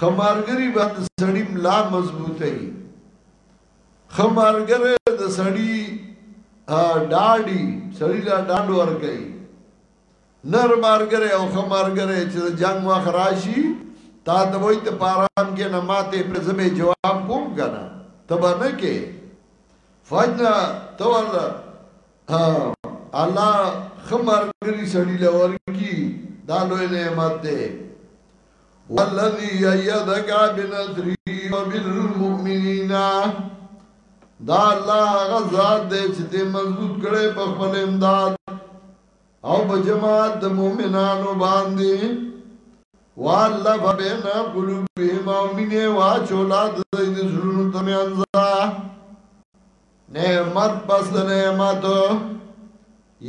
خمارګری به د سړی ملا مضبوطه ای خمارګری د سړی ډاډی سړی لا ډاډ ورکي نر مارګره او خمارګره چې جنگ واخ راشي تا ته وای ته پارام کې نه ماته په زمه جواب کوم کنه تبه نه کې فجنا تور الله خمارګری سړی لور کی دا لوی نعمت ده والذي ايدك بنصره وبالمؤمنين دا الله غزاد دې چې دې مضبوط کړي په خپل امداد او په جماعت د مؤمنانو باندې والله بین قلوبهم او مینه واچولا د دې زړونو ترمنځ نعمت پس نعمت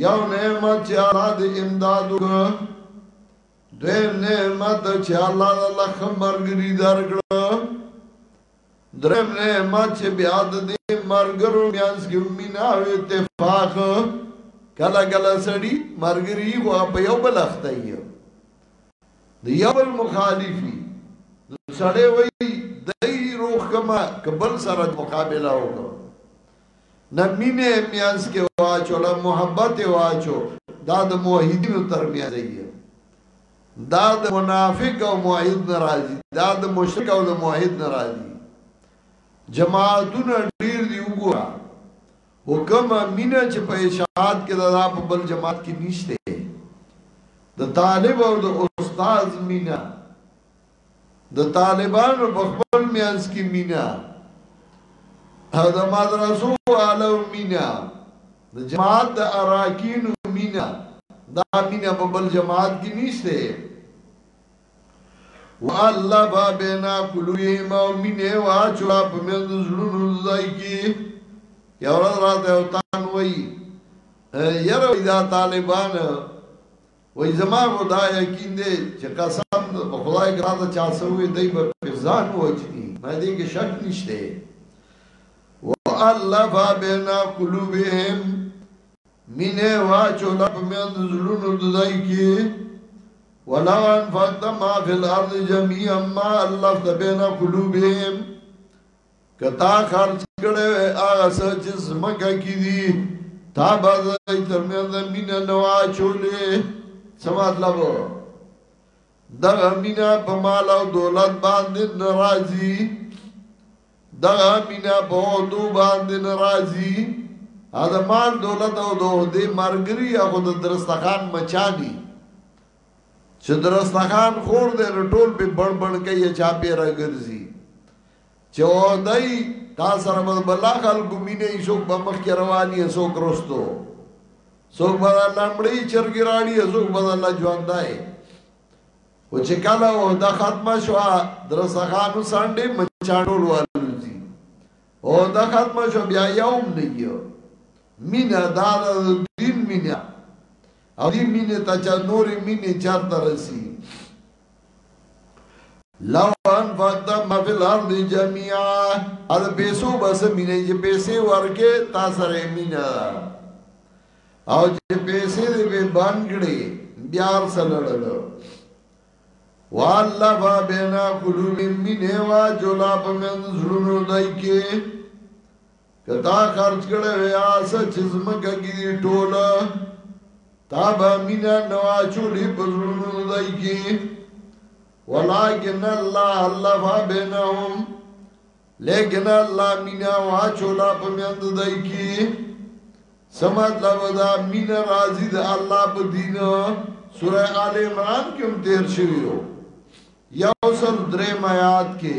یو نعمت چې الله دې امداد وکړي دویم نعمت چې الله تعالی خمرګری درکړ دریم نعمت چې بیا د دې مرګرو میانس کې مینا او اتفاق کله کله سړی مرګری خو په یو بل اخته یو د یو بل مخالفي سړی وای دای روح کما کبل سره مقابله وکړه نه مینه میانس کې واچو نه محبت واچو دا د موحدینو ترمنځ دی دا د منافق او موحد ناراضي دا د مشرک او د موحد ناراضي جماعتونه ډیر دی وګوره حکم مینه چې په اشاعت کې دا په بل جماعت کې نشته د طالب او د استاد مینا د طالبانو په خپل میانس کې مینا او د مدرسو والو مینا د جماعت د اراکینو مینا دا مینا په بل جماعت کې نشته والله بابنا قلویم او مینه واچوا په مند زړونو ځای کې یو ورځ راته او تان وای یره دا طالبان وای زما خو دا یقین دی چې قسم په خدای ګرا ته چا سوې دی په ځان وجني ما دې کې شک نشته والف بین قلوبهم مینه واچو لپ مند زلونو دای کی ولو انفقت ما فی الارض جميعا ما الفت بین قلوبهم کتا خرج کړي وي هغه څه چې زمکه کې دي تا به دای ترمنځ مینا نو اچولې څه مطلب دغه مینا په مال او دولت باندې ناراضي دغه مینا په دو باندې ناراضي اده مال دولت او دو دې مرګري هغه د درستخان مچاني چې درستخان خور دې ټول په بړبړ کې یا چا پیرا ګرځي چې دای تا سره به بلا خلکو مینه یې څوک به مخکې روان یې څوک رستو څوک به لمړی چرګی راړي څوک به الله ژوندای او چې کله او دا ختمه شو درسخانو سانډې مچانو ولوزي او دا ختمه شو بیا یوم نه یو مینا دا دین مینا او دې مینې ته چا نورې مینې چارته رسی لو انفقت ما فی الارض جميعا ال پیسو بس مینه چې پیسې ورکې تا سره مینا او چې پیسې دې به باندې بیا سلړل والله بابنا قلوب مینه وا جولا په من زړونو دای کې که تا خرج کړی وی آسه چې زمکه کې دی ټول تا به مینا نو اچولی په زړونو دی کې ولیکن الله الف بینهم لیکن الله مینا واچولا په میند دی کې سمات لبدا مینا راضی د الله په دین سوره آل عمران کې هم تیر شوی یو سل درې میات کې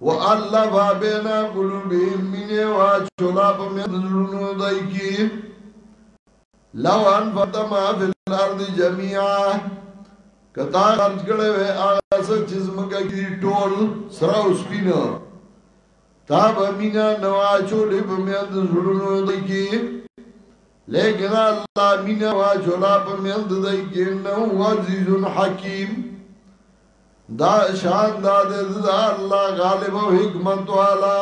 وألف بين قلوبهم مینه واچولا په مینځ زړونو دای کی لو انفقت ما فی الارض جميعا کتا خرج کړي وې هغه څه چې زمګه کې ټول سره اوس پینو تا به مینا نوا چولې په میان د زړونو دی کې لیکن الله مینا وا چولا په میان د دی کې نو عزیز حکیم دا شان دا دې دا الله غالب او حکمت والا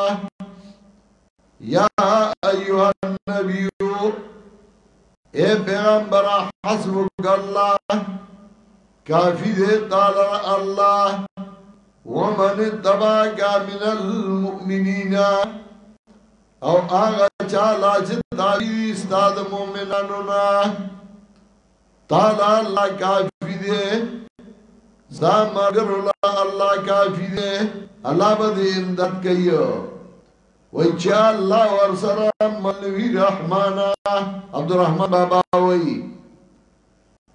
یا ایها النبی اے پیغمبر حسبک الله کافی دې تعالی الله ومن تبعك من المؤمنين او هغه چا لا چې تابع استاد مؤمنانو نه تعالی الله کافی دی زا مگر الله الله کافی دی الله به امداد کوي وای چې الله ور سره مولوی رحمان عبدالرحمن بابا وای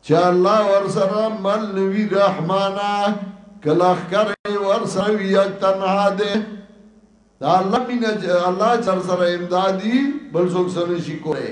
چې الله ور سره مولوی رحمان کله خر ور سره وی تنها دی دا الله مين الله چر سره امدادي بل څوک سره شي کوي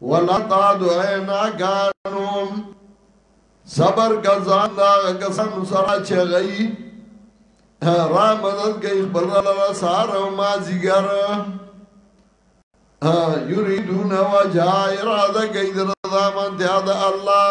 ولقد عینا ګانوم صبر ګزان دا کسانو سره چې غي را مدد کوي خپل لاره سار او ما زیګر یریدون وجا اراده کوي درځه من ته الله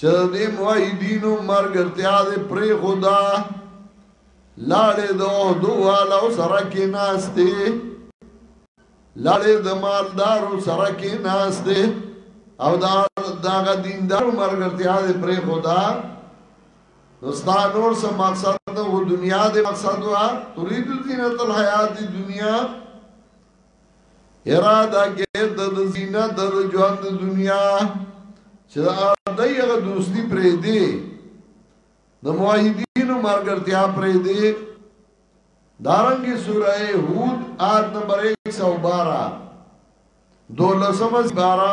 چه د دی معیدینو مرگرتیا دی پری خدا لاړی دو دو والاو سرکی ناستی لاړی د مالدارو سرکی ناستی او دا داغه دیندارو مرگرتیا دی پری خدا نستا نور سا مقصد نو دنیا دی مقصد وا ترید دینت الحیات دی دنیا اراده کې د زینت د ژوند د دنیا چې د یغه دوستی پرې دی د موحدینو مرګرتیا پرې دی دارنګي سوره هود آیت نمبر 112 دولسمه سپاره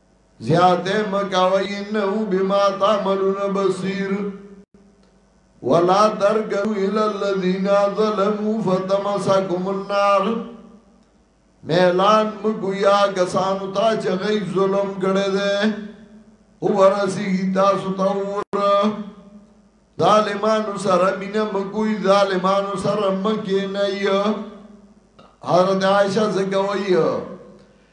زیاته مکوي انه بما تعملون بصير ولا تركنوا الى الذين ظلموا فتمسكم النار ميلان مګویا کسانو ته چې غي ظلم کړي دي او ورسي تاسو ته ور ظالمانو سره مینه مګوي ظالمانو سره مګي نه حضرت عائشہ زګوي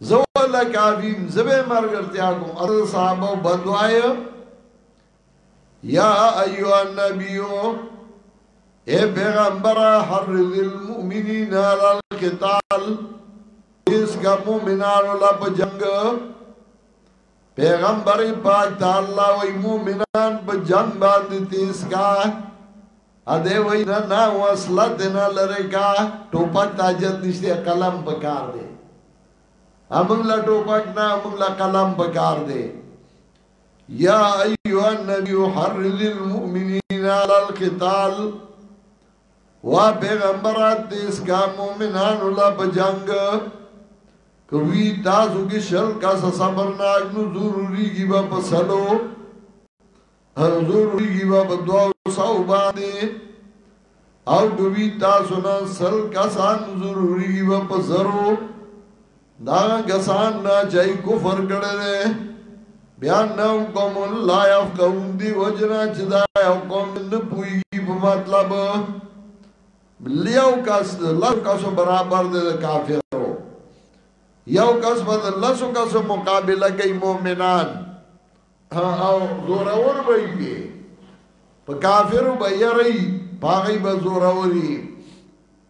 زه ولا کافیم زبه مرګرتیا کوم ار صحابه بدوای یا ایو النبیو اے پیغمبر حرز المؤمنین علی القتال اس کا مومنان اللہ پا جنگ پیغمبر پاک ته الله وای مومنان په جنگ باندې تیز کا ا دې وای نه نه وصله دې نه لری کا ټوپک تاجت نشته قلم پکار دی امم لا ټوپک نه امم لا قلم پکار دی یا ایو النبی حرز المؤمنین علی القتال وا پیغمبر دیس کا مومنان الله بجنګ کوي تاسو کې شل کا صبر ناګ نو ضروري کی با پسلو ضروري کی با بدوا سو باندې او کوي تاسو نه سل کا سان ضروري کی با پسرو دا کسان نه چای کفر کړی دی بیا نو قوم لا يفقهون دی وجنا چې دا قوم نه پويږي په مطلب لیو کس لو کس برابر دی کافرو یو کس بد لسو کس مقابله کوي مؤمنان او زورور وي په کافرو به یری پاغي به زوروري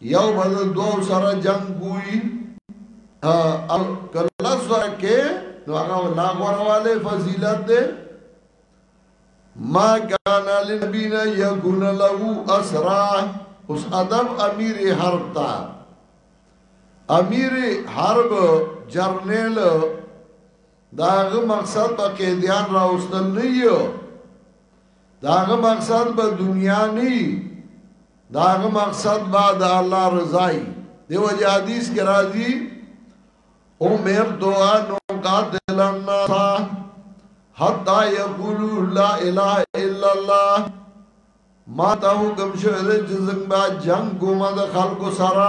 یو بل دو سره جنگ کوئی او کلس ورکے نو اگا لا غروالی فضیلت دے ما کانا لنبین یکون لہو اسرا اس ادب امیر حرب تا امیر حرب جرنیل داغ مقصد با قیدیان راوستن نیو داغه مقصد به دنیا نی داغه مقصد به د الله رضای دیو حدیث کې راځي عمر دعا نو قاتل الناس حتا یقولوا لا اله الا الله ما ته حکم شوه چې زنګ با جنگ کومه د خلکو سره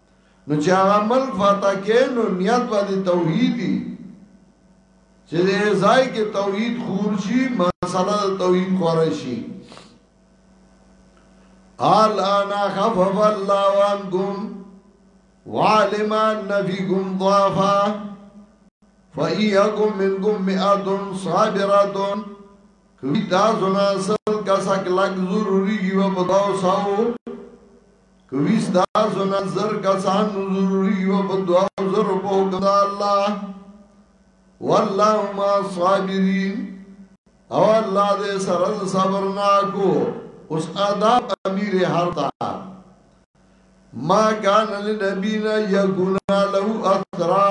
نو چې هغه ملک فاتح کې نو نیت به د توحیدی چې د ځای کې توحید خور شي مسله د توحید خور شي قال انا خفف الله عنكم وعلم ان فيكم ضعفا فإيكم منكم مئة صابرة کوي تاسو نه اصل کا سک لګ ضروري یو په تاسو کوي ستاسو نه زر کسان ضروري و په دعا زر په حکم الله والله ما صابرین او الله دې سره صبر نا کو اوس ادا امیر هرتا ما کان لنبینا یکونا له اثرا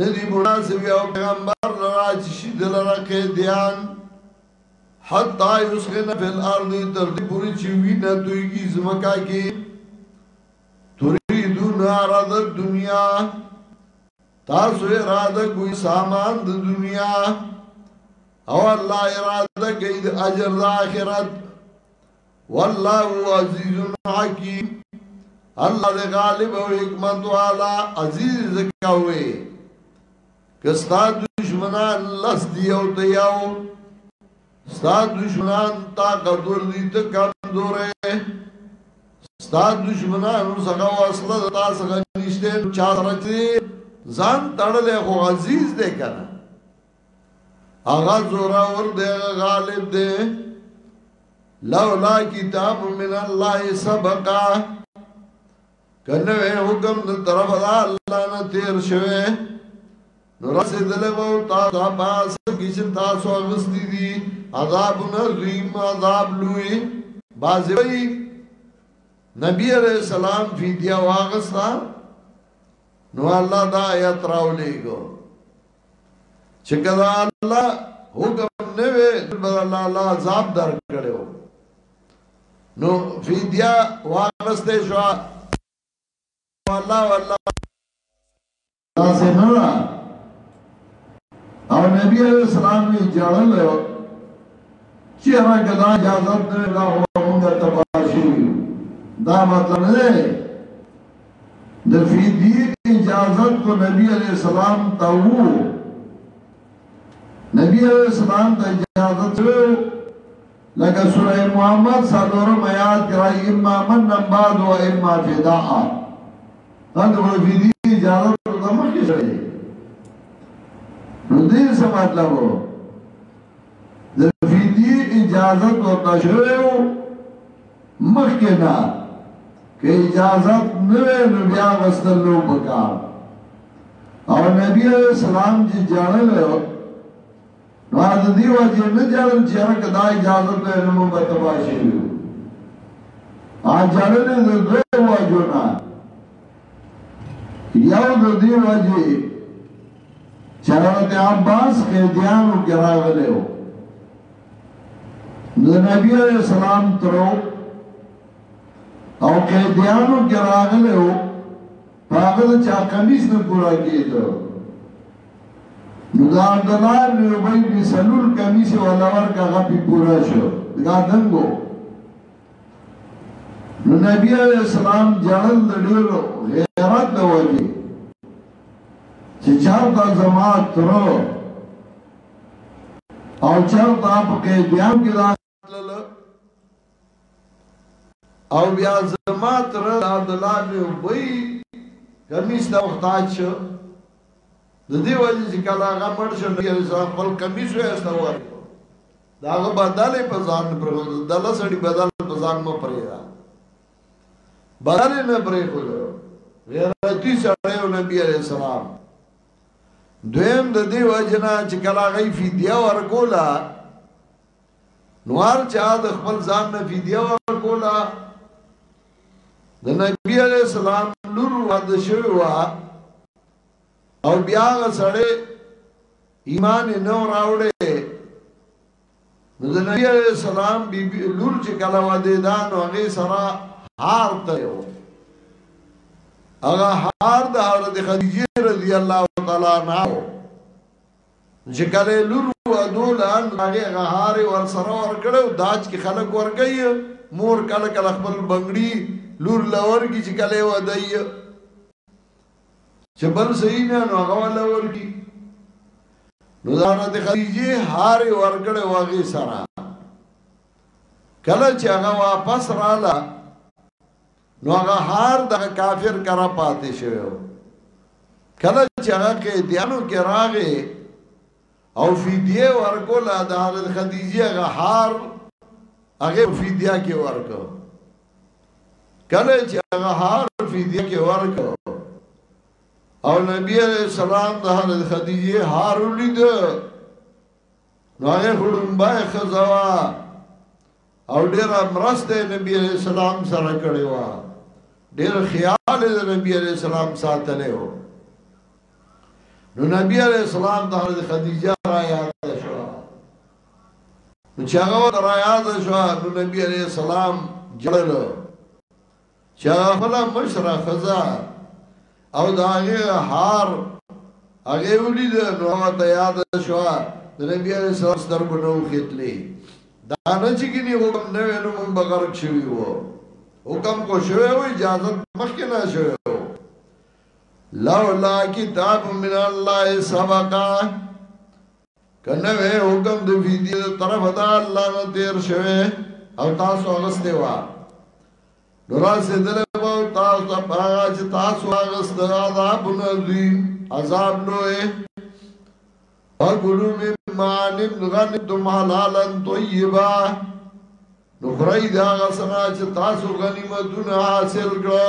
ندی مناسب او پیغمبر لرا چې شي دلرا کې دیان حتی یسخن فی الارض تر دې پوری چې وینه تویږي زمکا کې تريدون عرض الدنيا تاسو اراده کوئ سامان د دنیا او الله اراده کوي د اجر د آخرت والله عزیز حکیم الله د غالب او حکمت والا عزیز زکاوي که ستا دشمنان لس دی او ته یو ستا دشمنان طاقتور دی ته کمزور یې ستا دشمنان څنګه واسطه تا څنګه نشته چا سره چې ځان تړلې خو عزیز دی کنه هغه زورا ور دی غالب دی لولا کتاب من الله سبقا کنه حکم د طرف د الله نه تیر شوه نو رسیدل وو تا دا پاس کیسه تاسو اغستی دي عذاب نظیم عذاب لوی بازی وی نبی علیہ السلام فیدیا واغستا نو الله دا آیت راو لېګو چې کله الله حکم نه وي بل الله عذاب در کړو نو فدیا واغسته شو الله والله تاسو نه او نبی علیہ السلام یې جړل چې هغه غدا اجازه نه لا موږ ته پاشي دا مطلب نه د فدی اجازه کو نبی علیہ السلام ته وو نبی علیہ السلام ته اجازه ورو لکه سوره محمد څلورم آیات کې راځي اما من بعد او اما فداء دا د وفیدی اجازه ته مخکې شوی نو دې څه مطلب وو د فدی اجازه ورته شوی وو مخکې نه که اجازه نه نو بیا وستل نو پکار او نبی علیہ السلام چې جاړل نو د دې وجه نه جوړل چې هر کدا اجازه ته نه مو بتبا شي ا جوړل د دوه وجو نه یو د دې وجه چې حضرت عباس قیدیانو کې راغلی و د نبی علیہ السلام ترو او قیدیانو کې راغلی و په هغه د چا قمیص نه پوره کېده نو د عبدالله ابن ابی بن سلول قمیص ولا ورکه هغه پې پوره شو دا دنګ و نو نبی علیه السلام جړل د ډېرو غیرت د وجې چې چارته زما ترو او چارته په قیدیان کې دا او بیا زما تر عبد الله بن ابي کمیس ته محتاج شو د دې وجه چې کله هغه مړ شو نبی عليه السلام خپل کمیس وایسته وره دا هغه بدل په ځان پر دله سړي بدل په ځان مو پرې را بدل نه پرې خو غیرتی سړی او نبی عليه السلام دویم د دې وجه نه چې کله هغه فدیه ورکولا نو هر چا د خپل ځان نه فدیه ورکولا د نبی علی السلام لور واده شوی وا او بیا غسړې ایمان نه راوړې نو د نبی علی السلام بی بی لور چې کله واده دا نو هغه سره هار ته یو هغه هار د حضرت خدیجه رضی الله تعالی عنها چې کله لور وادو لان هغه غهاري ور سره ور کړو داج کې خلک ور کوي مور کله کله خپل بنگړي لور لور کی چې کله ودای چې بل صحیح نه نو هغه ولا ور کی نو زانت خدیجه هار ور کړو هغه سره کله چې هغه واپس رااله نو هغه هار د کافر کرا پاتې شوی و کله چې هغه کې دیانو کې راغې او فدیه ورکوله د حضرت خدیجه هغه هار هغه فدیه کې ورکو کله چې هغه هار فدیه کې ورکو او نبی علیہ السلام د حضرت خدیجه هار ولید نو هغه خړمبای خزوا او ډیره مرسته نبی علیہ السلام سره کړی و ډیر خیال د نبی علیہ السلام ساتلی و نو نبی علیہ السلام د حضرت خدیجه را یاد شو نو چې هغه را یاد شو نو نبی علیہ السلام جړل چې هغه خپل مشره خزا او دا هغه هار هغه ولید نو ته یاد شو د نبی علیہ السلام سترګو نو خېتلې دا نه چې کینی حکم نه ویلو مونږ بغیر شوی وو حکم کو شوی وو اجازه مخکې نه شوی وو لولا کتاب من الله سبقا که نوې حکم د فدیه د طرف د الله نه تیر شوه او تاسو اغسته وا نو راځي دله او تاسو ته پاغه چې تاسو اغسته عذاب نه دی عذاب لوی اګلو می مالم غنی تم حلالا طیبا نو خړی دا غسنا چې تاسو غنیمتونه حاصل کړو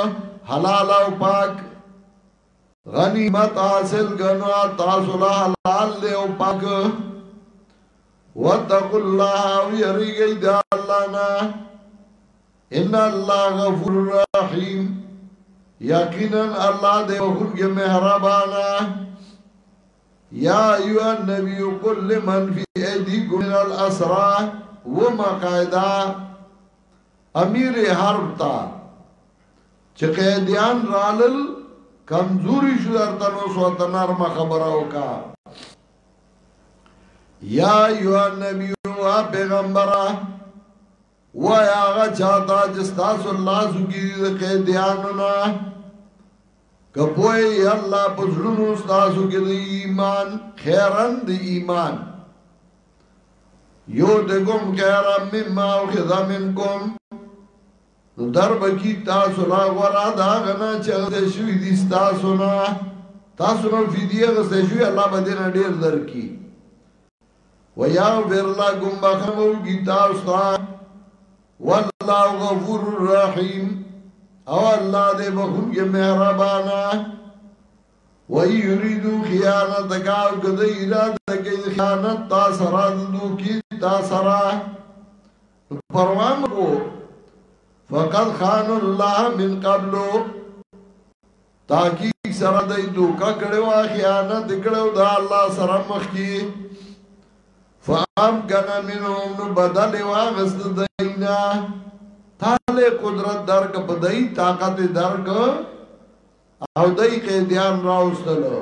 حلال او پاک غنیمت حاصل ګنو تاسو لا حلال دی او پاک واتقوا الله او یریږئ د الله نه ان الله غفور رحیم یقینا الله دې وګورګه مهربانا یا ایو النبی قل لمن فی ایدیکم من الاسرا وما قاعده امیر حرب تا چه قیدیان رالل کمزوری شو درته نو سوته نرمه خبره وکا یا ایو نبی او پیغمبره وای هغه چاته چې تاسو الله سګی د قیدیانو نه کپوی الله پزړونو تاسو کې د ایمان خیرن د ایمان یو دګم خیرم مما او خدمنکم نو در به کی تاسو لا غورا دا غنا چې غزه شوی دي تاسو نه تاسو نه فدیه غزه شوی الله به دې نه ډیر درکې ويا ورلا کوم بخمو کی تاسو ته والله غفور رحیم او الله دې بخون کې مهربانا وای یریدو خیانت کاو کده اراده کوي خیانت تاسو را دو کی تاسو را پروام کو فقط خان الله من قبلو تاکیق سره دای دوکا کړو خیانت کړو دا الله سره مخ کی فام کنا منهم نو بدل واغست دینا تاله قدرت درک بدای طاقت درک او دای قیدیان راوستلو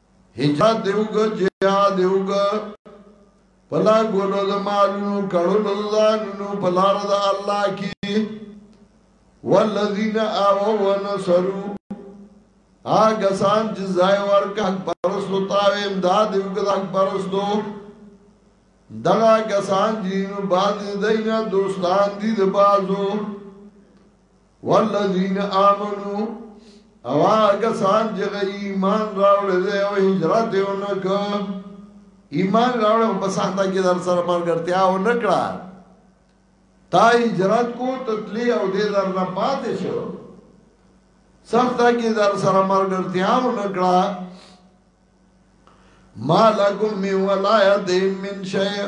هجرت دی وکړه جهاد دی وکړه پلا ګولو د مالونو کړلو ځانونو پلار د الله کی والذین آووا ونصروا آګه سان چې ځای ورکه پرستو تاو امداد یو کړه پرستو دغه کسان دینو باز دینا دوستان دي د بازو والذین آمنو او هغه سان چې ایمان راوړل دی او هجرت یې ونکړ ایمان راوړل په سخته کې در سره ملګرتیا ونکړه تا هجرت کو تتلی او دې در نه پاتې شو سخته کې در سره ملګرتیا ونکړه ما لکم من ولایت من شیء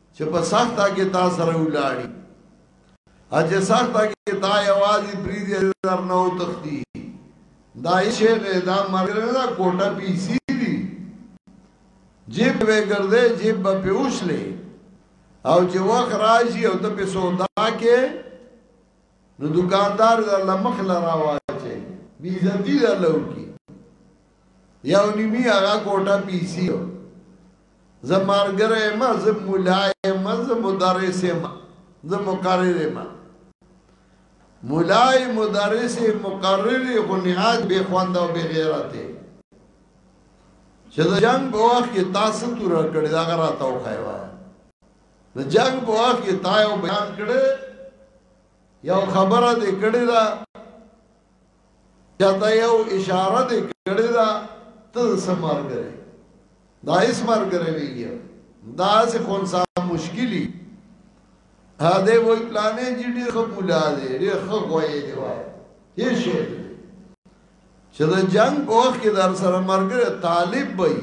چې په سخته کې تا سره ولاړی اجه سخته کې تا یوازې پریدي در نه او تختی دا شیخ دا مرګ نه کوټه پیسي دي جیب به ګرځي جیب به پیوشلې او چې وخت راځي او ته په سودا کې نو دکاندار د لمخ لراواچي بیزتی د لوکی یو نیمی هغه کوټه پیسی زه مارګره ما زه مولای ما زه مدرس ما زه مقرر ما مولای مدرس مقرر خو نهاد به خوند او به غیرت چې دا جنگ په وخت کې تاسو تور کړی دا غره تاو خایوا دا جنگ په وخت کې تایو بیان کړی یو خبره دې کړی دا چاته یو اشاره دې کړې ده ته د څه ملګری دا هیڅ ملګری نه یې دا څه خونسا مشکلی هدا وای پلانې چې ډېر ښه بولا دی ډېر ښه غوي دی وای یې شي چې د جنگ په وخت کې در سره ملګری طالب وای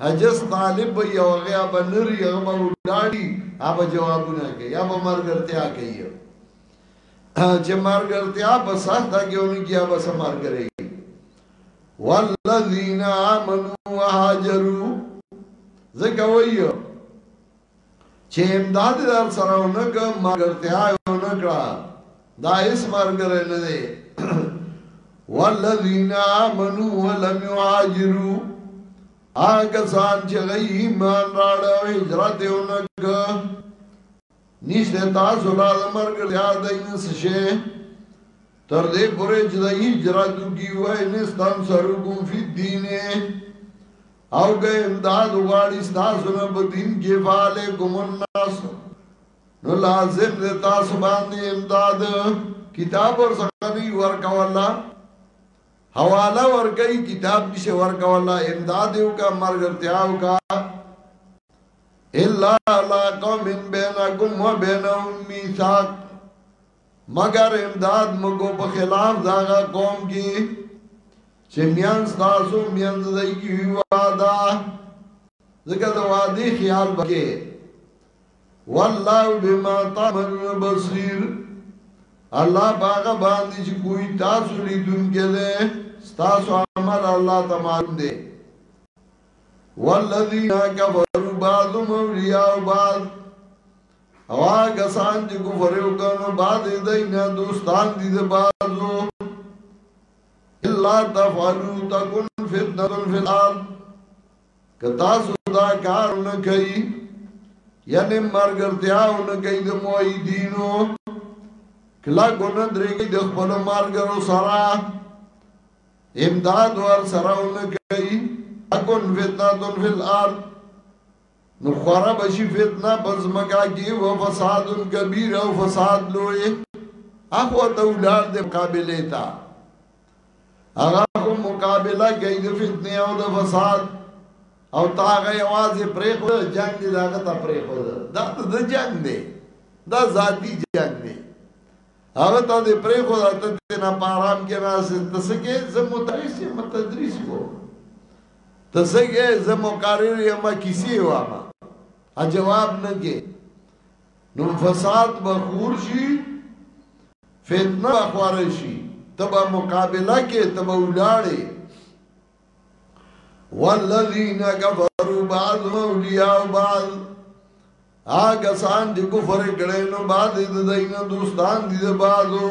هجس طالب به یو غیا به نری هغه به ولاړی هغه جوابونه کوي هغه مرګرتیا کوي چې مرګرتیا په سخت کې اونګي هغه سمار کوي والذین آمنوا وهاجروا زکه وایو چې امداد در سره ونه کړم مرګرتیا ونه کړه دا هیڅ مرګره نه دی والذین آمنوا ولم یهاجروا هغه ځان چې غي ایمان راړ او هجرت ونه کړ نشته تاسو لا مرګرتیا دای نه شي تر دې پورې چې د هجرت کی وای نستان سره کوم فی دین او که امداد غواړي تاسو نه په دین کې فاله کوم الناس نو لازم دې تاسو باندې امداد کتاب ور څخه دی ورکا والله حواله ورکای کتاب نشه ورکا والله امداد یو کا مرګ تیاو کا الا لا قوم بینکم و بینهم میثاق مګر امداد مګو په خلاف داغه قوم کې چې میان تاسو میان دای کی وادا ځکه دا وادي خیال بکې والله بما تعملون بصیر الله باغ باندې چې کوئی تاسو لیدون کې ده تاسو عمل الله تمام دي والذین کفروا بعضهم اولیاء بعض او هغه کسان چې کفر وکړ نو بعد دای نه دوستان دي د بازو الا تفعلوا تكن فتنه في الارض کتا سودا کار نه کوي یعنی مرګرتیاو نه کوي د موحدینو کلا ګون درېږي د خپل مرګرو سره امداد ور سره نه کوي اكن فتنه في الارض نو خورا بشی فتنه پس مکا کی و فساد کبیر و فساد لوئے اخو تا اولار دے مقابلے تا اغا خو مقابلہ گئی دے فتنه او دے فساد او تا غی آواز پریخ و جنگ دے دا غتا پریخ و دا دا جنگ دے دا ذاتی جنگ دے اغا تا دے پریخ و دا تا دینا پارام کے ناس تسکے زم متریسی متدریس کو ته څنګه یې؟ زه مقرر یم، کیسې یې وایم. ا جواب نه کې نو فساد به خور شي فتنه به خوره شي ته به مقابله کې ته به ولاړې والذین کفروا بعضهم اولیاء بعض آګه سان چې کفر کړي نو بعضې د دینه دوستان دي د بعضو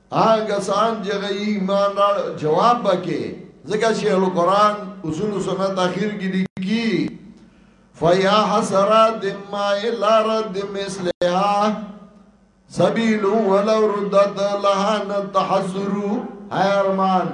هغه کسان چې غي ایمان را جواب بکې ځکه چې القرآن اصول سنت اخر کې لیکي فیا حسرات ما الا رد مثلها سبیل ولو ردت لها نتحذر هاي ارمان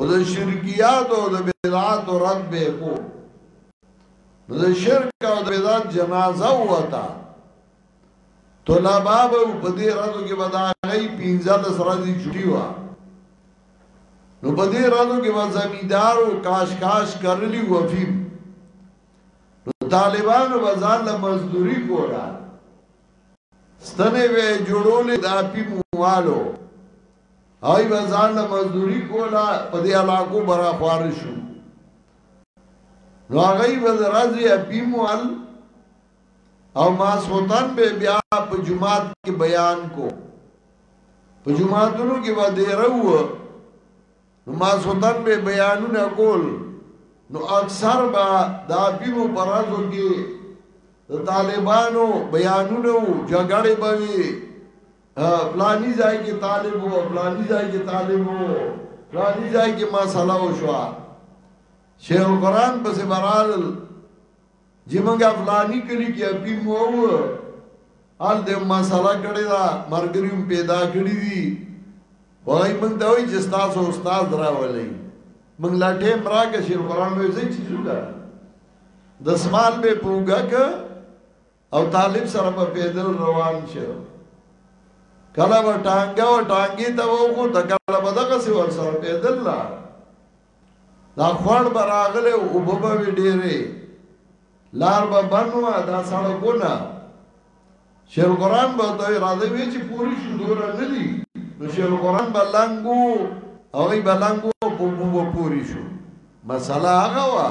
او د شرکیات او د بدعات رد به کو نو د شرک او د بدعت جنازه وتا طلبه به په دې ورځو کې بداغي پینځل سره دي چټي وا نو په دې ورځو کې و زمیدار او کاش کاش کرلی وفیم نو طالبانو بازار له مزدوري کولا ستنه وی جوړولې د اپی موالو هغوی به ځان له مزدوري کوله په دې علاقو به راخواره شو نو هغوی به د ورځې اپیم ول او ماسخوتن به بیا په جومات کې بیان کو په جوماتونو کې به دیره و نو ماسخوتن به بیانونه کول نو اکثر به د اپیمو پر ورځو کې د طالبانو بیانونه و جګړې به وي فلانی ځای کې طالب وو فلانی ځای کې طالب وو فلانی ځای کې ما سلا وشو شیخ القران پس برال چې موږ فلانی کلی کې اپی مو وو ال دې ما سلا کړی دا مرګریم پیدا کړی دي وای موږ دا وی چې تاسو استاد راولې موږ لا ټیم راګه شیخ القران وې چې څه د سمال به پوګه او طالب سره په پیدل روان شو کله به ټانګه او ټانګي ته وو د کله به دغه سی ور سره پیدل لا دا خوړ براغله او بوبه وی ډیره لار به بنوا دا سړکونه شیر قرآن به دوی راځي وی چې پوری شو دور نه دي نو شیر قرآن به لنګو او ای به لنګو په بوبه پوری شو مسله هغه وا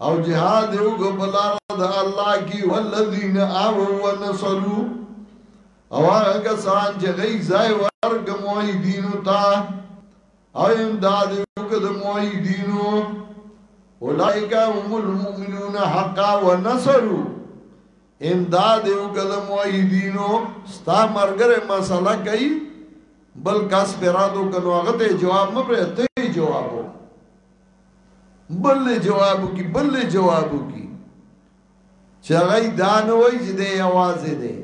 او جهاد یو غبلار د الله کی والذین آوو ونصرو او هغه کسان چې غي ځای ورګ موحدینو ته او امداد یو د موحدینو اولائک هم المؤمنون حقا ونصرو امداد یو د موحدینو ستا مرګره مسله کوي بل کس پیرادو کنو هغه ته جواب مې ته جوابو بل جوابو کی بل جوابو کی چې هغه دا نه وایي چې د आवाज دی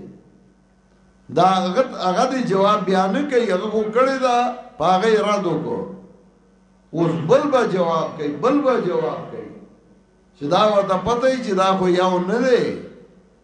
دا غت هغه دی جواب بیا نه کوي هغه کو کړی دا پاغه رد وکړو اوس بل به جواب کوي بل به جواب کوي چې دا ورته پته چې دا خو یو نه دی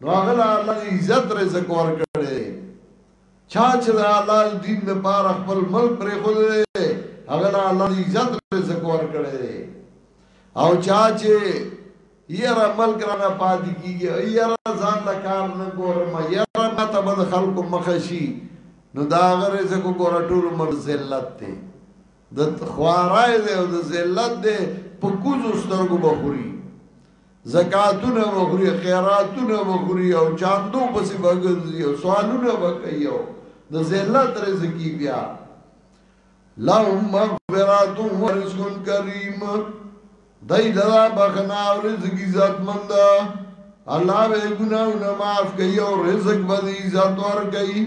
نو هغه له الله عزت رزق ورکړی دی چا چې د حلال دین لپاره خپل ملک پرېښودی دی هغه له الله عزت رزق ورکړی دی او چا چې یاره ملک رانه پاتې کیږي یاره ځان له کار نه ګورم یاره ما ته به د خلکو مخه شي نو دا هغه رزق ګوره ټول عمر ذلت دی د خوارای دی او د ذلت دی په کوزو سترګو به خوري زکاتونه به خوري خیراتونه به خوري او چاندو پسې به ګرځي او سوالونه به کوي او د ذلت رزقي بیا لهم مغفرات و رزق کریم دای لرا بخنا او رزق عزت مند الله به ګناونه معاف کوي او رزق به عزت ور کوي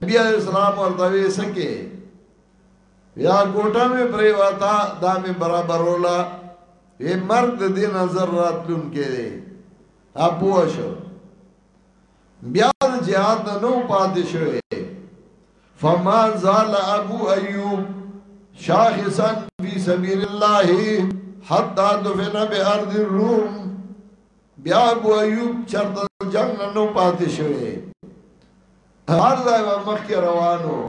بیا اسلام ورته وی سکه یا کوټه می پرې وتا دا می برابرولا یې مرد دې نظر راتلون کې دی اپو شو بیا جهاد نو پاتې شوی فما زال ابو ایوب شاخصا فی سبیل الله حتا دفن بی ارض الروم بیا ابو ایوب چرته جنگ نو پاتې شوی هر ځای ور مخکې روانو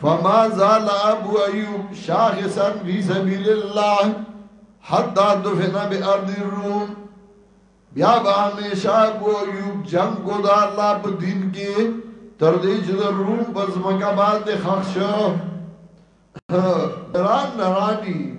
فما زال ابو ایوب شاخصا فی سبیل الله حتی دفن بی ارض الروم بیا با همیشه ابو ایوب جنگ کو دا اللہ پا دین کی تردی چه در روم پس مکبات خخشو نران نرانی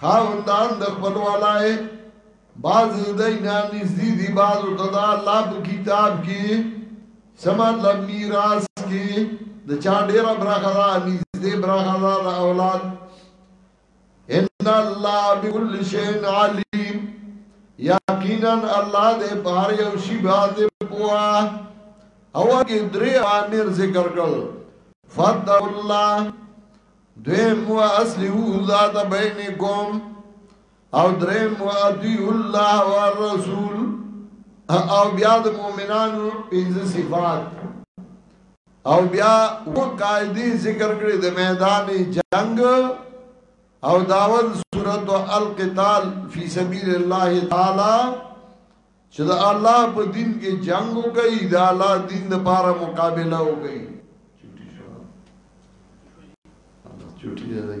خاوندان د خپل ولایت بعض دای نه نږدې دي بعض ته دا الله په کتاب کې سما لم میراث کې د چا ډیره برخه ده نږدې برخه ده د اولاد ان الله بكل شيء عليم یقینا الله دې بار یو شی باندې پوا او کې درې امر ذکر کړ فضل الله دویم و اصلیو ذات بینکم او دریم و اطیعو اللہ و الرسول او بیا د مومنانو پنځه صفات او بیا و قاعدی ذکر کړی د میدان جنگ او داول صورت القتال فی سبیل الله تعالی چې د الله په دین کې جنگ وکړي د الله دین لپاره مقابله وکړي چټي شو چټي دی